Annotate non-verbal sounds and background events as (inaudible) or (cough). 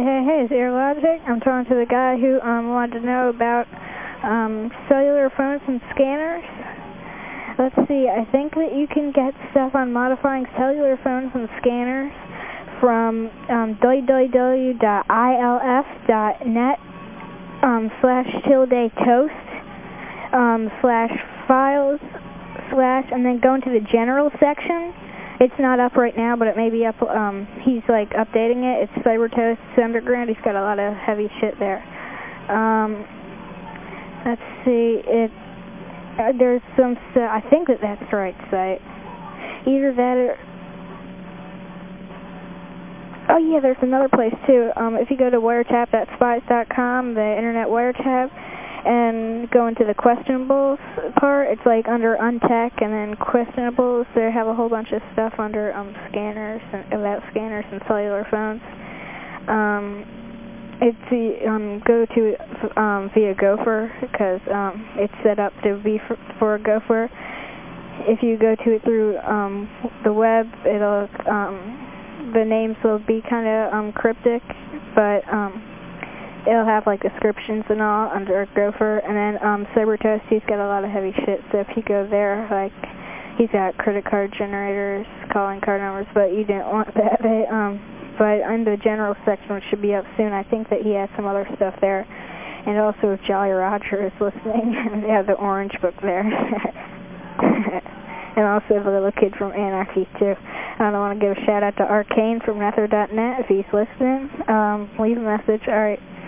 Hey, hey, hey, is Airlogic? I'm talking to the guy who um, wanted to know about um, cellular phones and scanners. Let's see, I think that you can get stuff on modifying cellular phones and scanners from um, www.ilf.net um, slash tilde toast um, slash files slash and then go into the general section. It's not up right now, but it may be up. Um, he's like updating it. It's CyberToast Underground. He's got a lot of heavy shit there. Um, let's see. It uh, there's some stuff. I think that that's the right site. Either that or. Oh yeah, there's another place too. Um, if you go to wiretap.spies.com, the internet wiretap, and go into the questionables part, it's like under untech and then questionables. They have a whole bunch of stuff under um, scanners and about scanners and cellular phones. Um, it's um, go to um, via Gopher because um, it's set up to be for, for Gopher. If you go to it through um, the web, it'll um, the names will be kind of um, cryptic, but um, it'll have like descriptions and all under Gopher. And then um, he's got a lot of heavy shit, so if you go there, like he's got credit card generators, calling card numbers, but you didn't want (laughs) that. They, um, but in the general section, which should be up soon, I think that he has some other stuff there. And also if Jolly Roger is listening, (laughs) they have the orange book there. (laughs) and also the little kid from Anarchy too. And I want to give a shout out to Arcane from Nether.net if he's listening. Um, leave a message. All right.